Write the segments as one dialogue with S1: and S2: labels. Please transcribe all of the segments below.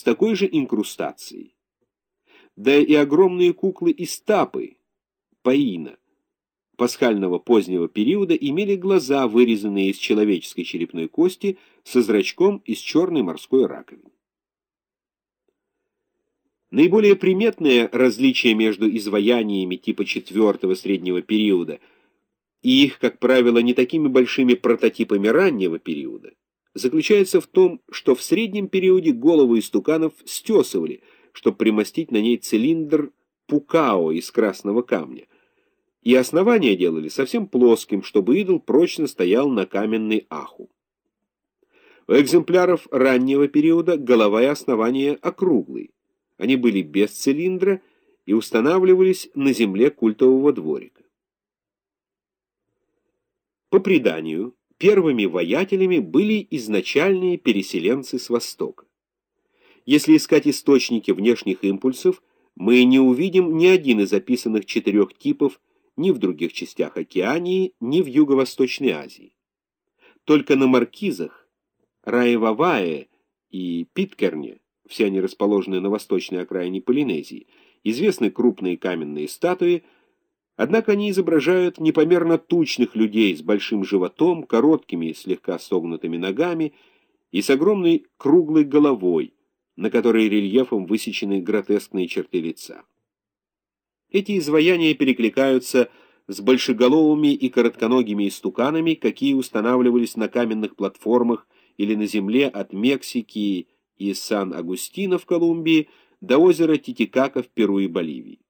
S1: с такой же инкрустацией. Да и огромные куклы из тапы, паина, пасхального позднего периода имели глаза, вырезанные из человеческой черепной кости, со зрачком из черной морской раковины. Наиболее приметное различие между изваяниями типа четвертого среднего периода и их, как правило, не такими большими прототипами раннего периода, заключается в том, что в среднем периоде голову истуканов стесывали, чтобы примостить на ней цилиндр пукао из красного камня, и основание делали совсем плоским, чтобы идол прочно стоял на каменной аху. У экземпляров раннего периода голова и основание округлые. Они были без цилиндра и устанавливались на земле культового дворика. По преданию, первыми воятелями были изначальные переселенцы с Востока. Если искать источники внешних импульсов, мы не увидим ни один из описанных четырех типов ни в других частях Океании, ни в Юго-Восточной Азии. Только на маркизах, Раевавае и Питкерне все они расположены на восточной окраине Полинезии, известны крупные каменные статуи, однако они изображают непомерно тучных людей с большим животом, короткими слегка согнутыми ногами и с огромной круглой головой, на которой рельефом высечены гротескные черты лица. Эти изваяния перекликаются с большеголовыми и коротконогими истуканами, какие устанавливались на каменных платформах или на земле от Мексики и Сан-Агустино в Колумбии до озера Титикака в Перу и Боливии.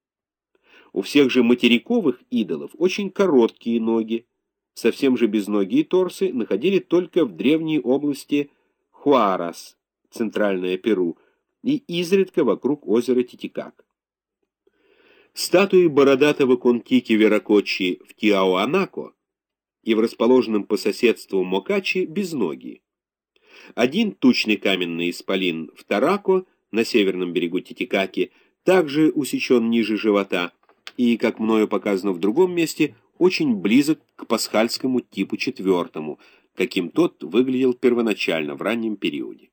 S1: У всех же материковых идолов очень короткие ноги, совсем же безногие торсы находили только в древней области Хуарас, центральное Перу, и изредка вокруг озера Титикак. Статуи бородатого Контики Веракочи в Тиауанако и в расположенном по соседству Мокачи безногие. Один тучный каменный исполин в Тарако, на северном берегу Титикаки, также усечен ниже живота и, как мною показано в другом месте, очень близок к пасхальскому типу четвертому, каким тот выглядел первоначально в раннем периоде.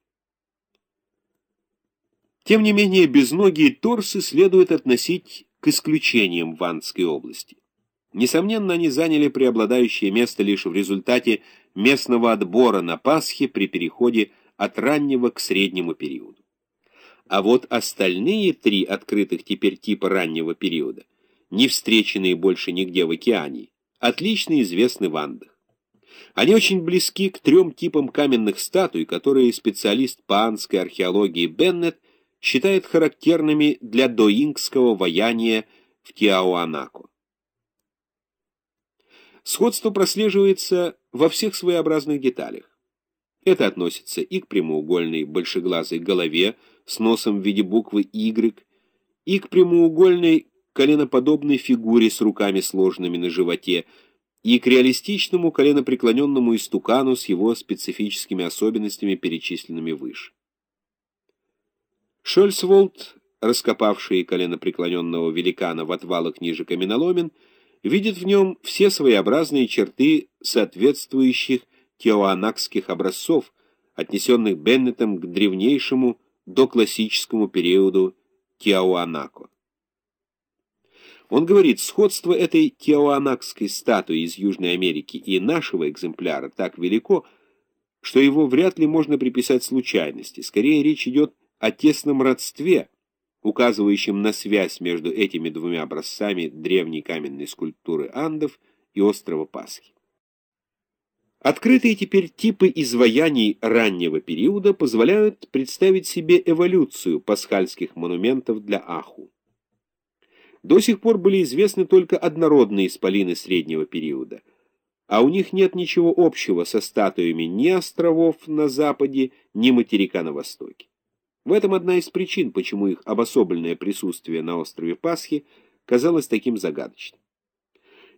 S1: Тем не менее, безногие торсы следует относить к исключениям в Андской области. Несомненно, они заняли преобладающее место лишь в результате местного отбора на Пасхе при переходе от раннего к среднему периоду. А вот остальные три открытых теперь типа раннего периода, не встреченные больше нигде в океане, отлично известны в Андах. Они очень близки к трем типам каменных статуй, которые специалист по андской археологии Беннет считает характерными для доингского ваяния в Тиауанако. Сходство прослеживается во всех своеобразных деталях. Это относится и к прямоугольной большеглазой голове с носом в виде буквы Y, и к прямоугольной коленоподобной фигуре с руками сложенными на животе, и к реалистичному коленопреклоненному истукану с его специфическими особенностями, перечисленными выше. Шольцволд, раскопавший коленопреклоненного великана в отвалах ниже каменоломен, видит в нем все своеобразные черты соответствующих теоанакских образцов, отнесенных Беннетом к древнейшему доклассическому периоду Тиауанако. Он говорит, сходство этой теоанакской статуи из Южной Америки и нашего экземпляра так велико, что его вряд ли можно приписать случайности. Скорее речь идет о тесном родстве, указывающим на связь между этими двумя образцами древней каменной скульптуры Андов и острова Пасхи. Открытые теперь типы изваяний раннего периода позволяют представить себе эволюцию пасхальских монументов для Аху. До сих пор были известны только однородные исполины среднего периода, а у них нет ничего общего со статуями ни островов на западе, ни материка на востоке. В этом одна из причин, почему их обособленное присутствие на острове Пасхи казалось таким загадочным.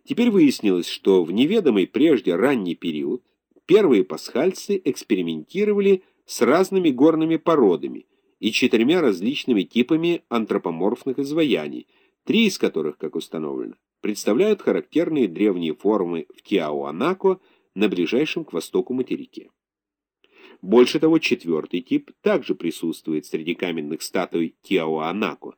S1: Теперь выяснилось, что в неведомый прежде ранний период первые пасхальцы экспериментировали с разными горными породами и четырьмя различными типами антропоморфных изваяний, три из которых, как установлено, представляют характерные древние формы в Тиауанако на ближайшем к востоку материке. Больше того, четвертый тип также присутствует среди каменных статуй Тиауанако,